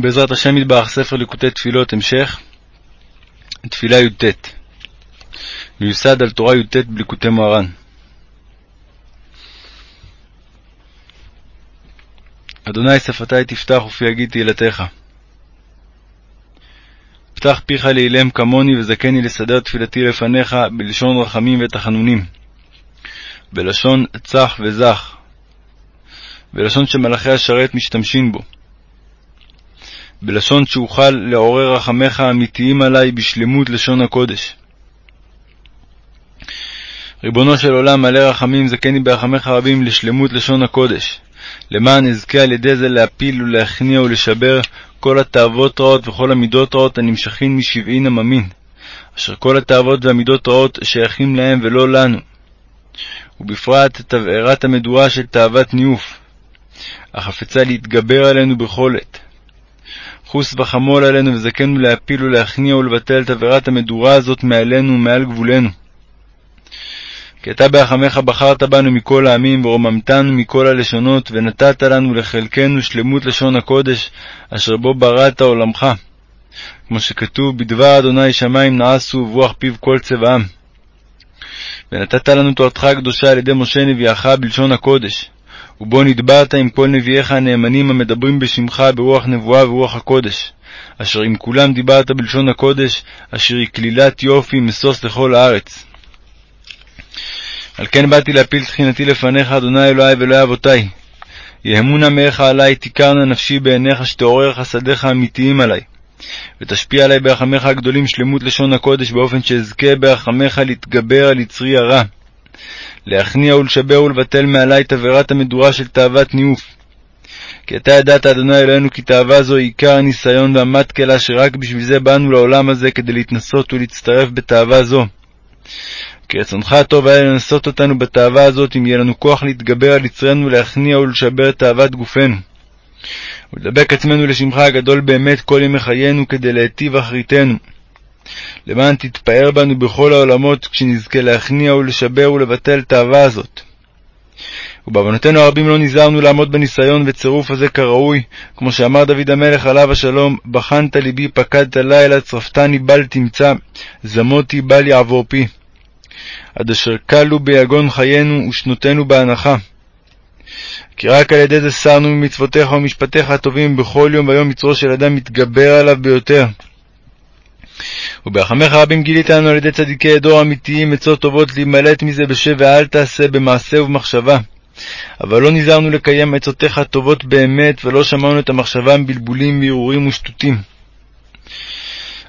בעזרת השם יתברך ספר ליקוטי תפילות המשך, תפילה י"ט מיוסד על תורה י"ט בליקוטי מוהר"ן. אדוני שפתי תפתח ופי יגיד תהילתך. פתח פיך לאילם כמוני וזכני לסדר תפילתי לפניך בלשון רחמים ותחנונים, בלשון צח וזך, בלשון שמלאכי השרת משתמשים בו. בלשון שאוכל לעורר רחמך האמיתיים עלי בשלמות לשון הקודש. ריבונו של עולם, מלא רחמים, זכני ברחמך רבים לשלמות לשון הקודש, למען אזכה על ידי זה להפיל ולהכניע ולשבר כל התאוות רעות וכל המידות רעות הנמשכים משבעין עממין, אשר כל התאוות והמידות רעות שייכים להם ולא לנו, ובפרט תבערת המדורה של תאוות ניאוף, החפצה להתגבר עלינו בכל עת. חוס וחמול עלינו וזכנו להפיל ולהכניע ולבטל את עבירת המדורה הזאת מעלינו ומעל גבולנו. כי אתה ברחמך בחרת בנו מכל העמים, ורוממתנו מכל הלשונות, ונתת לנו לחלקנו שלמות לשון הקודש, אשר בו בראת עולמך. כמו שכתוב, בדבר אדוני שמים נעשו, וברוח פיו כל צבעם. ונתת לנו תורתך הקדושה על ידי משה נביאך בלשון הקודש. ובו נדברת עם כל נביאיך הנאמנים המדברים בשמך ברוח נבואה ורוח הקודש, אשר עם כולם דיברת בלשון הקודש, אשר היא כלילת יופי משוש לכל הארץ. על כן באתי להפיל תחינתי לפניך, אדוני אלוהי ואלוהי אבותי. יהמונה מאיך עלי, תיכרנה נפשי בעיניך, שתעורר חסדיך האמיתיים עלי. ותשפיע עלי ברחמיך הגדולים שלמות לשון הקודש, באופן שאזכה ברחמיך להתגבר על יצרי הרע. להכניע ולשבר ולבטל מעלי את עבירת המדורה של תאוות ניאוף. כי אתה ידעת, אדוני אלוהינו, כי תאווה זו היא עיקר הניסיון והמטקלה, שרק בשביל זה באנו לעולם הזה, כדי להתנסות ולהצטרף בתאווה זו. כי רצונך הטוב היה לנסות אותנו בתאווה הזאת, אם יהיה לנו כוח להתגבר על יצרנו, להכניע ולשבר תאוות גופנו. ולדבק עצמנו לשמך הגדול באמת כל ימי חיינו, כדי להיטיב אחריתנו. למען תתפאר בנו בכל העולמות, כשנזכה להכניע ולשבר ולבטל תאווה הזאת. ובעוונותינו הרבים לא נזהרנו לעמוד בניסיון וצירוף הזה כראוי, כמו שאמר דוד המלך עליו השלום, בחנת ליבי, פקדת לילה, צרפתני בל תמצא, זמותי בל יעבור פי. עד אשר כלו ביגון חיינו ושנותינו בהנחה. כי רק על ידי זה סרנו ממצוותיך ומשפטיך הטובים, בכל יום ויום יצרו של אדם מתגבר עליו ביותר. וברחמך רבים גילית לנו על ידי צדיקי דור אמיתיים עצות טובות להימלט מזה בשב ואל תעשה במעשה ובמחשבה. אבל לא נזהרנו לקיים עצותיך הטובות באמת, ולא שמענו את המחשבה מבלבולים והרהורים ושטותים.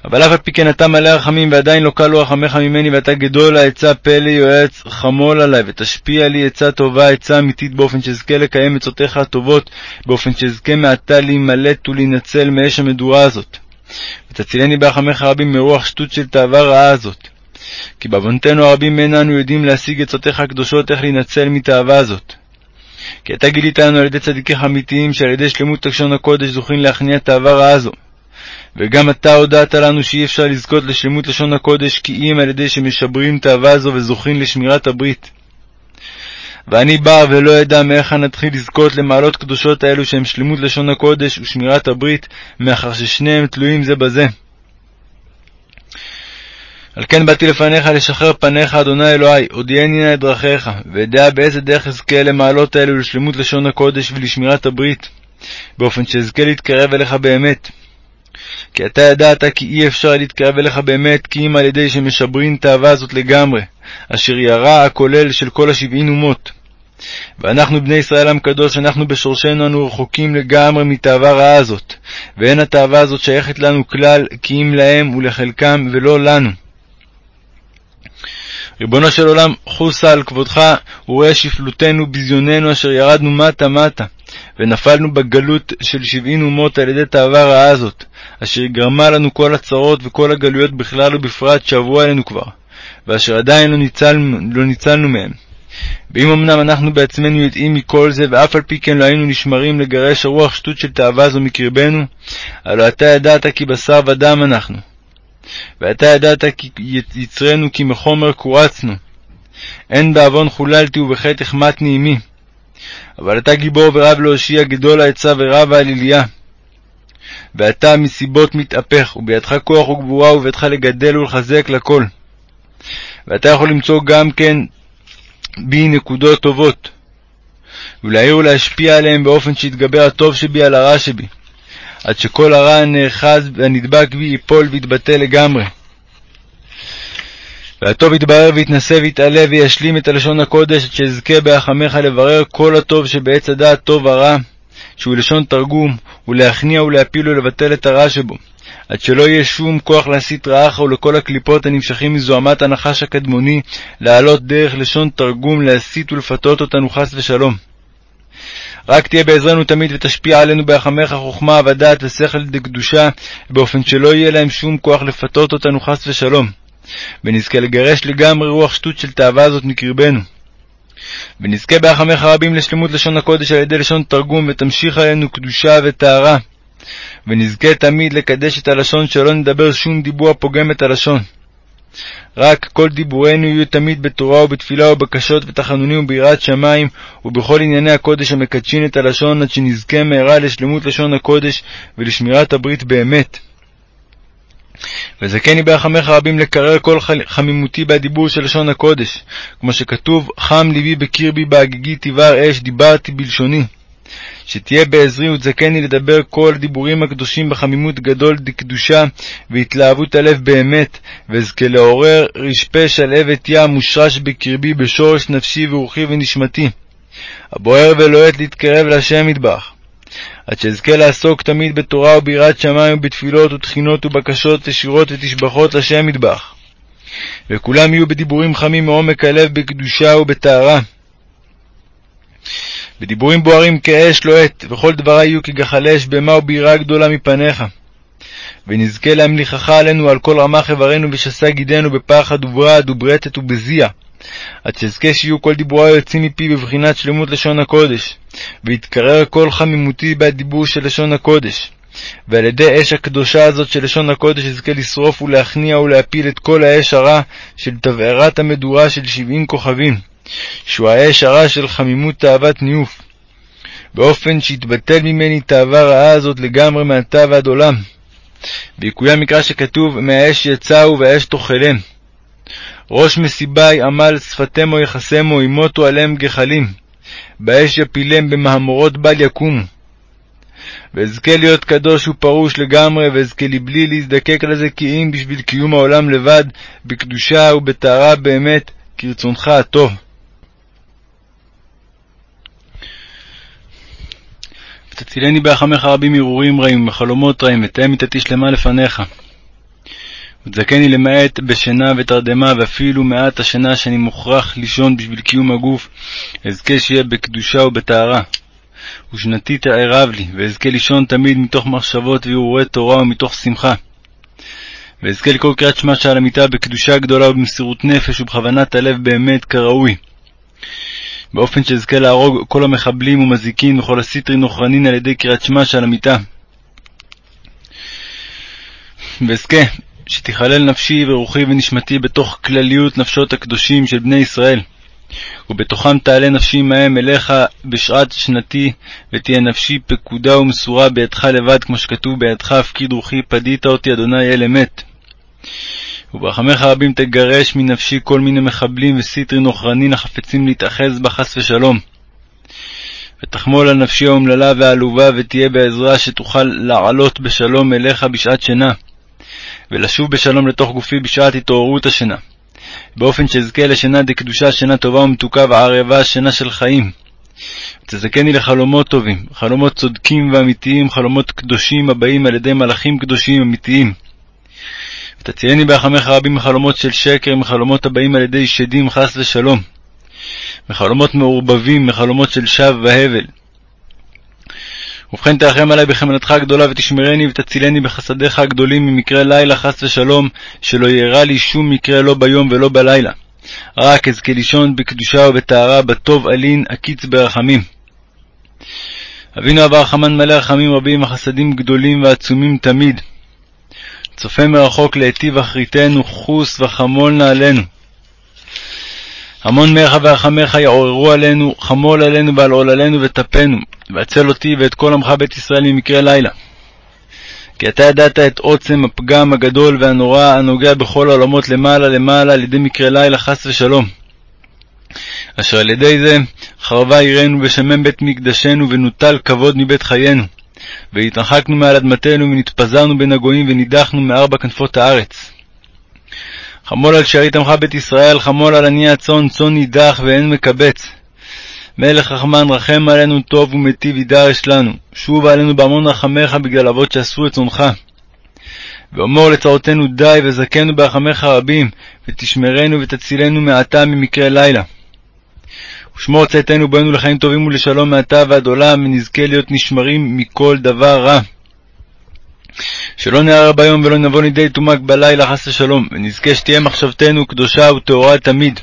אבל אף על פי כן אתה מלא רחמים, ועדיין לא קלו רחמך ממני, ואתה גדול העצה פלא יועץ, חמול עלי, ותשפיע לי עצה טובה, עצה אמיתית, באופן שאזכה לקיים עצותיך הטובות, באופן שאזכה מעתה להימלט ולהינצל מאש המדורה הזאת. ותצילני ברחמך רבים מרוח שטות של תאווה רעה הזאת. כי בעוונותינו הרבים אין אנו יודעים להשיג עצותיך הקדושות איך להינצל מתאווה הזאת. כי אתה גילית לנו על ידי צדיקיך אמיתיים, שעל ידי שלמות לשון הקודש זוכים להכניע תאווה רעה זו. וגם אתה הודעת לנו שאי אפשר לזכות לשלמות לשון הקודש, כי אם על ידי שמשברים תאווה זו וזוכים לשמירת הברית. ואני בא ולא אדע מאיך נתחיל לזכות למעלות קדושות האלו שהם שלמות לשון הקודש ושמירת הברית, מאחר ששניהם תלויים זה בזה. על כן באתי לפניך לשחרר פניך, אדוני אלוהי, הודיעני נא את דרכיך, ואדע באיזה דרך אזכה למעלות האלו לשלמות לשון הקודש ולשמירת הברית, באופן שאזכה להתקרב אליך באמת. כי אתה ידעת כי אי אפשר להתקרב אליך באמת, כי אם על ידי שמשברין תאווה זאת לגמרי, אשר היא הכולל של כל השבעין אומות. ואנחנו בני ישראל עם קדוש, אנחנו בשורשנו אנו רחוקים לגמרי מתאווה רעה הזאת, ואין התאווה הזאת שייכת לנו כלל, כי אם להם ולחלקם ולא לנו. ריבונו של עולם, חוסה על כבודך, וראה שפלותנו, ביזיוננו, אשר ירדנו מטה מטה, ונפלנו בגלות של שבעין אומות על ידי תאווה רעה הזאת, אשר גרמה לנו כל הצרות וכל הגלויות בכלל ובפרט שעברו עלינו כבר, ואשר עדיין לא ניצלנו, לא ניצלנו מהם. ואם אמנם אנחנו בעצמנו יודעים מכל זה, ואף על פי כן לא היינו נשמרים לגרש הרוח שטות של תאווה זו מקרבנו, הלא אתה ידעת כי בשר ודם אנחנו. ואתה ידעת כי יצרנו כי מחומר קורצנו. אין בעוון חוללתי ובחטא החמטני עמי. אבל אתה גיבור ורב להושיע, גדול העצה ורב העליליה. ואתה מסיבות מתהפך, ובידך כוח וגבורה, ובידך לגדל ולחזק לכל. ואתה יכול למצוא גם כן בי נקודות טובות, ולהעיר ולהשפיע עליהם באופן שיתגבר הטוב שבי על הרע שבי, עד שכל הרע הנאחז והנדבק בי ייפול ויתבטל לגמרי. והטוב יתברר ויתנשא ויתעלה וישלים את הלשון הקודש, עד שאזכה בהחמך לברר כל הטוב שבעץ הדעת טוב ורע, שהוא לשון תרגום, ולהכניע ולהפיל ולבטל את הרע שבו, עד שלא יהיה שום כוח להסית רעך ולכל הקליפות הנמשכים מזוהמת הנחש הקדמוני, לעלות דרך לשון תרגום, להסית ולפתות אותנו חס ושלום. רק תהיה בעזרנו תמיד ותשפיע עלינו בהחמך חוכמה ודעת ושכל דקדושה, באופן שלא יהיה להם שום כוח לפתות אותנו חס ושלום. ונזכה לגרש לגמרי רוח שטות של תאווה הזאת מקרבנו. ונזכה בהחמך רבים לשלמות לשון הקודש על ידי לשון תרגום, ותמשיך עלינו קדושה וטהרה. ונזכה תמיד לקדש את הלשון, שלא נדבר שום דיבור הפוגם את הלשון. רק כל דיבורנו יהיו תמיד בתורה ובתפילה ובקשות ותחנונים וביראת שמים, ובכל ענייני הקודש המקדשין את הלשון, עד שנזכה מהרה לשלמות לשון הקודש ולשמירת הברית באמת. וזכני ברחמך רבים לקרר כל חמימותי בדיבור של לשון הקודש, כמו שכתוב, חם ליבי בקרבי בהגיגי תבער אש, דיברתי בלשוני. שתהיה בעזרי ותזכני לדבר כל הדיבורים הקדושים בחמימות גדול דקדושה והתלהבות הלב באמת, ואזכה לעורר רשפה שלהבת ים מושרש בקרבי בשורש נפשי ורוחי ונשמתי, הבוער ולוהט להתקרב להשם מטבח. עד שאזכה לעסוק תמיד בתורה וביראת שמיים ובתפילות ותחינות ובקשות ישירות ותשבחות לשם מטבח. וכולם יהיו בדיבורים חמים מעומק הלב בקדושה ובטהרה. בדיבורים בוערים כאש לוהט, וכל דברי יהיו כגחלי בהמה וביראה גדולה מפניך. ונזכה להמליכך עלינו על כל רמ"ח איברנו ושסה גידנו בפחד וברד וברטט ובזיע. עד שאזכה שיהיו כל דיבורי היוצאים מפי בבחינת שלמות לשון הקודש, ויתקרר כל חמימותי בדיבור של לשון הקודש. ועל ידי אש הקדושה הזאת של לשון הקודש אזכה לשרוף ולהכניע ולהפיל את כל האש הרע של תבערת המדורה של שבעים כוכבים, שהוא האש הרע של חמימות תאוות ניאוף, באופן שיתבטל ממני תאווה רעה הזאת לגמרי מעתה ועד עולם. ויקוים מקרא שכתוב, מהאש יצאו והאש תאכלם. ראש מסיבי עמל שפתמו יחסמו, ימותו עליהם גחלים. באש יפילם, במהמורות בל יקומו. ואזכה להיות קדוש ופרוש לגמרי, ואזכה לבלי להזדקק לזה כי אם בשביל קיום העולם לבד, בקדושה ובטהרה באמת, כרצונך הטוב. ותצילני בהחמך רבים הרהורים רעים וחלומות רעים, ותהא מיתתי שלמה לפניך. ותזכני למעט בשינה ותרדמה, ואפילו מעט השינה שאני מוכרח לישון בשביל קיום הגוף, אזכה שיהיה בקדושה ובטהרה. ושנתי תערב לי, ואזכה לישון תמיד מתוך מחשבות והרהורי תורה ומתוך שמחה. ואזכה לקרוא קריאת שמע שעל המיטה בקדושה גדולה ובמסירות נפש ובכוונת הלב באמת כראוי. באופן שאזכה להרוג כל המחבלים ומזיקין וכל הסיטרין וכרנין על ידי קריאת שמע שעל המיטה. ואזכה שתיכלל נפשי ורוחי ונשמתי בתוך כלליות נפשות הקדושים של בני ישראל. ובתוכם תעלה נפשי עמהם אליך בשעת שנתי, ותהיה נפשי פקודה ומסורה בידך לבד, כמו שכתוב בידך הפקיד רוחי, פדית אותי, אדוני אל אמת. וברחמך רבים תגרש מנפשי כל מיני מחבלים וסיטרין וכרנין החפצים להתאחז בה חס ושלום. ותחמול על נפשי האומללה והעלובה, ותהיה בעזרה שתוכל לעלות בשלום אליך בשעת שינה. ולשוב בשלום לתוך גופי בשעת התעוררות השינה, באופן שאזכה לשינה דקדושה, שינה טובה ומתוקה וערבה, שינה של חיים. ותזכני לחלומות טובים, חלומות צודקים ואמיתיים, חלומות קדושים הבאים על ידי מלאכים קדושים אמיתיים. ותצייני בהחמך רבים מחלומות של שקר, מחלומות הבאים על ידי שדים חס ושלום, מחלומות מעורבבים, מחלומות של שווא והבל. ובכן תרחם עלי בחמנתך הגדולה ותשמרני ותצילני בחסדיך הגדולים ממקרה לילה חס ושלום, שלא יארע לי שום מקרה לא ביום ולא בלילה. רק אזכה לישון בקדושה ובטהרה, בטוב אלין, עקיץ ברחמים. אבינו אב הרחמן מלא רחמים רבים, החסדים גדולים ועצומים תמיד. צופה מרחוק להיטיב אחריתנו, חוס וחמול נעלינו. המון מרחה ורחמך יעוררו עלינו, חמול עלינו ועל עוללינו וטפנו, והצל אותי ואת כל עמך בית ישראל ממקרה לילה. כי אתה ידעת את עוצם הפגם הגדול והנורא הנוגע בכל העולמות למעלה למעלה על ידי מקרה לילה חס ושלום. אשר על ידי זה חרבה עירנו ושמם בית מקדשנו ונוטל כבוד מבית חיינו. והתרחקנו מעל אדמתנו ונתפזרנו בין הגויים ונידחנו מארבע כנפות הארץ. חמול על שארית עמך בית ישראל, חמול על עני הצאן, צאן נידח ואין מקבץ. מלך רחמן רחם עלינו טוב ומיטיב יידרש לנו, שוב עלינו בהמון רחמך בגלל אבות שעשו את צונך. ואמור לצרותינו די, וזכנו ברחמך רבים, ותשמרנו ותצילנו מעתה ממקרה לילה. ושמור צאתנו בנו לחיים טובים ולשלום מעתה ועד עולם, ונזכה להיות נשמרים מכל דבר רע. שלא נערער ביום ולא נבוא לידי תומק בלילה חס ושלום, ונזכה שתהיה מחשבתנו קדושה וטהורה תמיד.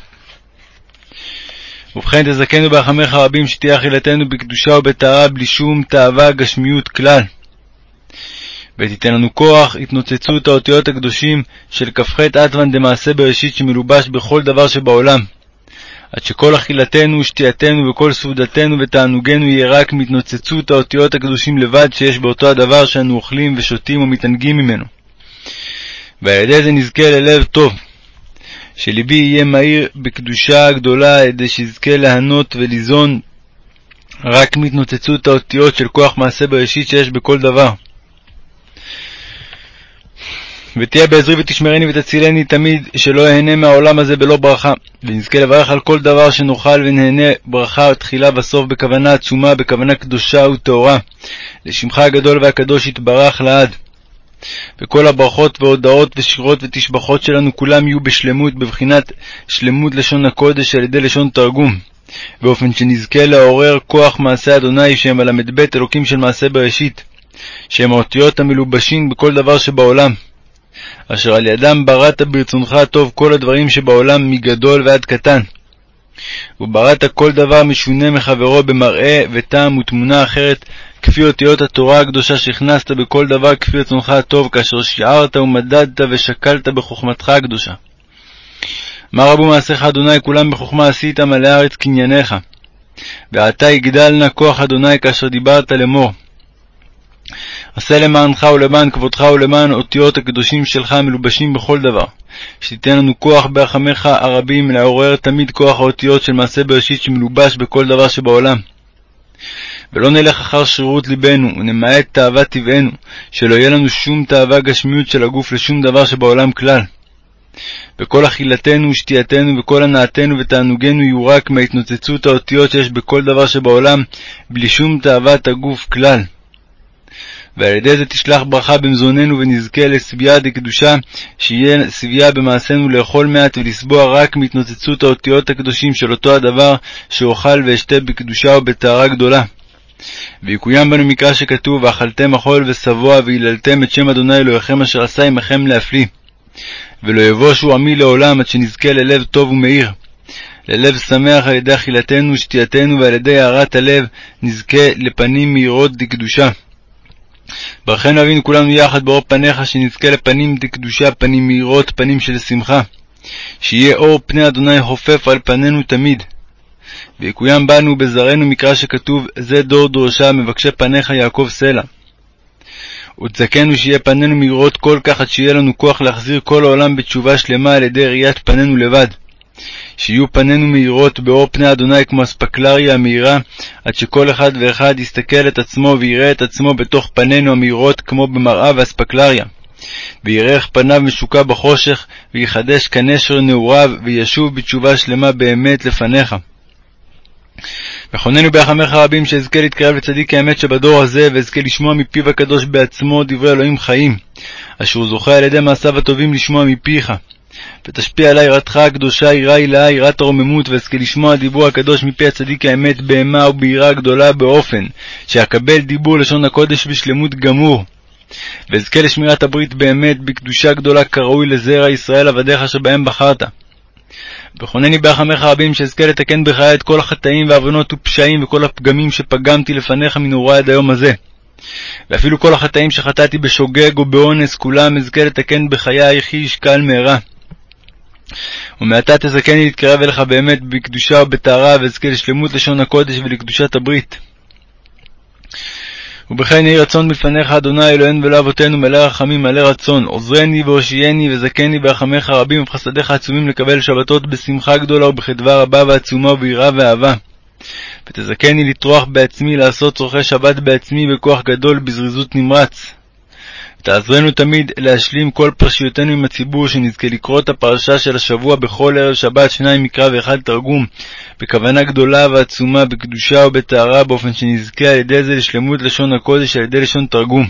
ובכן תזכנו ברחמך רבים שתהיה אכילתנו בקדושה ובטהרה בלי שום תאווה גשמיות כלל. ותיתן לנו כוח התנוצצות האותיות הקדושים של כ"ח עטוון דמעשה בראשית שמלובש בכל דבר שבעולם. עד שכל אכילתנו ושתייתנו וכל סעודתנו ותענוגנו יהיה רק מהתנוצצות האותיות הקדושים לבד שיש באותו הדבר שאנו אוכלים ושותים ומתענגים ממנו. ועל ידי זה נזכה ללב טוב, שלבי יהיה מהיר בקדושה הגדולה, כדי שיזכה ליהנות וליזון רק מהתנוצצות האותיות של כוח מעשה בראשית שיש בכל דבר. ותהיה בעזרי ותשמרני ותצילני תמיד, שלא אהנה מהעולם הזה בלא ברכה, ונזכה לברך על כל דבר שנאכל ונהנה ברכה תחילה וסוף בכוונה עצומה, בכוונה קדושה וטהורה, לשמך הגדול והקדוש יתברך לעד. וכל הברכות והודעות ושירות ותשבחות שלנו כולם יהיו בשלמות, בבחינת שלמות לשון הקודש על ידי לשון תרגום, באופן שנזכה לעורר כוח מעשה אדוני שהם הל"ב אלוקים של מעשה בראשית, שהם האותיות המלובשים בכל דבר שבעולם. אשר על ידם בראת ברצונך הטוב כל הדברים שבעולם מגדול ועד קטן. ובראת כל דבר משונה מחברו במראה וטעם ותמונה אחרת, כפי אותיות התורה הקדושה שהכנסת בכל דבר כפי רצונך הטוב, כאשר שיערת ומדדת ושקלת בחוכמתך הקדושה. מה רבו מעשיך אדוני כולם בחוכמה עשית מלא הארץ קנייניך. ועתה יגדלנה כוח אדוני כאשר דיברת לאמור. עשה למענך ולמען כבודך ולמען אותיות הקדושים שלך המלובשים בכל דבר. שתיתן לנו כוח ברחמך הרבים לעורר תמיד כוח האותיות של מעשה בראשית שמלובש בכל דבר שבעולם. ולא נלך אחר שרירות ליבנו, ונמעט תאוות טבענו, שלא יהיה לנו שום תאווה גשמיות של הגוף לשום דבר שבעולם כלל. וכל אכילתנו ושתייתנו וכל הנאתנו ותענוגנו יהיו רק מהתנוצצות האותיות שיש בכל דבר שבעולם, בלי שום תאוות הגוף כלל. ועל ידי זה תשלח ברכה במזוננו ונזכה לשביעה דקדושה, שיהיה שביעה במעשינו לאכול מעט ולשבוע רק מהתנוצצות האותיות הקדושים של אותו הדבר שאוכל ואשתה בקדושה ובטהרה גדולה. ויקוים בנו מקרא שכתוב, ואכלתם אכול ושבוע והיללתם את שם אדוני אלוהיכם אשר עשה עמכם להפליא. ולא יבושו עמי לעולם עד שנזכה ללב טוב ומאיר. ללב שמח על ידי אכילתנו ושתייתנו ועל ידי הארת הלב נזכה לפנים מאירות דקדושה. ברכנו אבינו כולנו יחד באור פניך, שנזכה לפנים דקדושה, פנים מאירות, פנים של שמחה. שיהיה אור פני אדוני חופף על פנינו תמיד. ויקוים בנו בזרענו מקרא שכתוב, זה דור דורשה מבקשי פניך יעקב סלע. ותזכנו שיהיה פנינו מאירות כל כך עד שיהיה לנו כוח להחזיר כל העולם בתשובה שלמה על ידי ראיית פנינו לבד. שיהיו פנינו מאירות באור פני אדוני כמו אספקלריה המאירה, עד שכל אחד ואחד יסתכל את עצמו ויראה את עצמו בתוך פנינו המאירות כמו במראה ואספקלריה. ויראה איך פניו משוקע בחושך, ויחדש כנשר נעוריו, וישוב בתשובה שלמה באמת לפניך. וכוננו ביחמך רבים שאזכה להתקרב לצדיק האמת שבדור הזה, ואזכה לשמוע מפיו הקדוש בעצמו דברי אלוהים חיים, אשר זוכה על ידי מעשיו הטובים לשמוע מפיך. ותשפיע עלי יראתך הקדושה, יראה הילאה, יראת הרוממות, ואזכה לשמוע דיבור הקדוש מפי הצדיק האמת בהמה וביראה גדולה באופן, שאקבל דיבור לשון הקודש בשלמות גמור. ואזכה לשמירת הברית באמת, בקדושה גדולה כראוי לזרע ישראל עבדיך שבהם בחרת. וכונני ברחמך רבים שאזכה לתקן בחיי את כל החטאים והעוונות ופשעים וכל הפגמים שפגמתי לפניך מנעורי עד היום הזה. ואפילו כל החטאים שחטאתי בשוגג או באונס, כולם אזכה לתקן בחיי, כי ישקל מהרה. ומעתה תזכני להתקרב אליך באמת בקדושה ובטהרה, ואזכה לשלמות לשון הקודש ולקדושת הברית. ובכן יהי רצון מלפניך, אדוני אלוהינו ואלוהי אבותינו, מלא רחמים, מלא רצון, עוזרני והושיעני וזכני ברחמיך רבים ובחסדיך עצומים לקבל שבתות בשמחה גדולה ובחדווה רבה ועצומה וביראה ואהבה. ותזכני לטרוח בעצמי לעשות צורכי שבת בעצמי בכוח גדול בזריזות נמרץ. ותעזרנו תמיד להשלים כל פרשיותינו עם הציבור, שנזכה לקרוא את הפרשה של השבוע בכל ערב שבת, שניים מקרא ואחד תרגום, בכוונה גדולה ועצומה, בקדושה ובטהרה, באופן שנזכה על ידי זה לשלמות לשון הקודש על ידי לשון תרגום.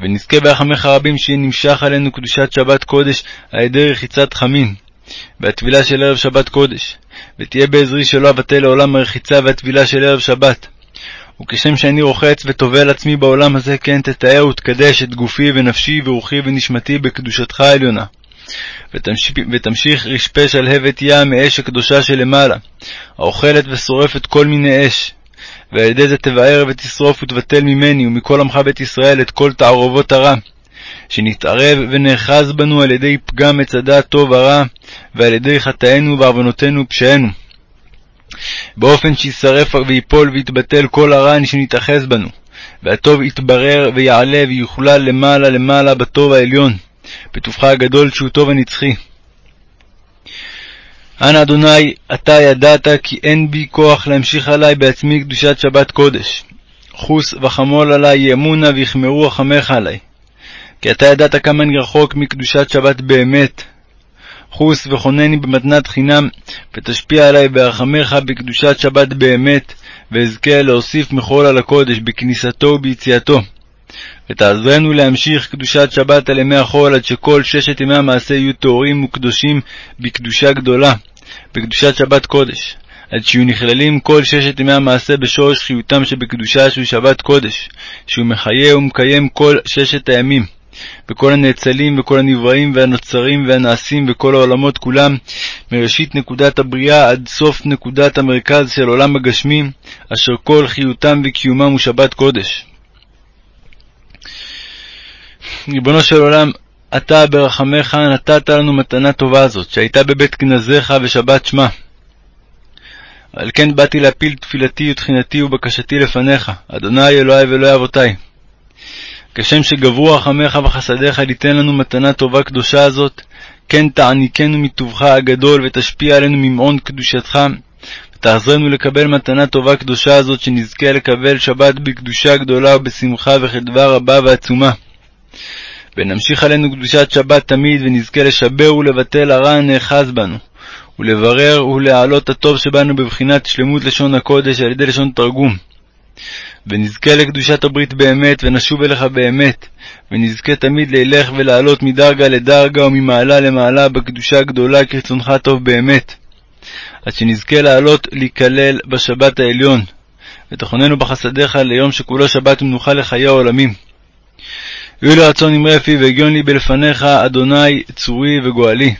ונזכה ברחמך רבים שיהיה נמשך עלינו קדושת שבת קודש על ידי רחיצת חמין, והטבילה של ערב שבת קודש, ותהיה בעזרי שלא אבטל לעולם הרחיצה והטבילה של ערב שבת. וכשם שאני רוחץ וטובל עצמי בעולם הזה, כן תתאר ותקדש את גופי ונפשי ורוחי ונשמתי בקדושתך העליונה. ותמשיך, ותמשיך רשפה שלהבת ים מאש הקדושה שלמעלה, האוכלת ושורפת כל מיני אש. ועל ידי זה תבער ותשרוף ותבטל ממני ומכל עמך בית ישראל את כל תערובות הרע, שנתערב ונאחז בנו על ידי פגם מצדה טוב ורע, ועל ידי חטאינו ועוונותינו ופשענו. באופן שישרף ויפול ויתבטל כל הרע שנתאחז בנו, והטוב יתברר ויעלה ויוכלל למעלה למעלה בטוב העליון, בטובך הגדול שהוא טוב הנצחי. אנא אדוני, אתה ידעת כי אין בי כוח להמשיך עלי בעצמי קדושת שבת קודש. חוס וחמול עלי יאמונה ויחמרו רחמך עלי. כי אתה ידעת כמה אני רחוק מקדושת שבת באמת, חוס וכונני במתנת חינם, ותשפיע עלי ברחמך בקדושת שבת באמת, ואזכה להוסיף מחול על הקודש בכניסתו וביציאתו. ותעזרנו להמשיך קדושת שבת על ימי החול, עד שכל ששת ימי המעשה יהיו טהורים וקדושים בקדושה גדולה, בקדושת שבת קודש, עד שיהיו נכללים כל ששת ימי המעשה בשורש חיותם שבקדושה שהוא שבת קודש, שהוא מחיה ומקיים כל ששת הימים. וכל הנאצלים וכל הנבראים והנוצרים והנעשים וכל העולמות כולם, מראשית נקודת הבריאה עד סוף נקודת המרכז של עולם הגשמי, אשר כל חיותם וקיומם הוא שבת קודש. ריבונו של עולם, אתה ברחמך נתת לנו מתנה טובה זאת, שהייתה בבית גנזיך ושבת שמה. על כן באתי להפיל תפילתי ותחינתי ובקשתי לפניך, אדוני אלוהי ואלוהי אבותי. כשם שגברו רחמך וחסדיך ליתן לנו מתנה טובה קדושה הזאת, כן תעניקנו מטובך הגדול ותשפיע עלינו ממעון קדושתך, ותעזרנו לקבל מתנה טובה קדושה הזאת, שנזכה לקבל שבת בקדושה גדולה ובשמחה וחדווה רבה ועצומה. ונמשיך עלינו קדושת שבת תמיד, ונזכה לשבר ולבטל הרע הנאחז בנו, ולברר ולהעלות הטוב שבנו בבחינת שלמות לשון הקודש על ידי לשון תרגום. ונזכה לקדושת הברית באמת, ונשוב אליך באמת, ונזכה תמיד לילך ולעלות מדרגה לדרגה וממעלה למעלה בקדושה הגדולה כרצונך טוב באמת, עד שנזכה לעלות להיכלל בשבת העליון, ותכוננו בחסדיך ליום שכולו שבת ומנוחה לחיי העולמים. יהיו לרצון אמרי פי והגיון לי בלפניך, אדוני צורי וגואלי.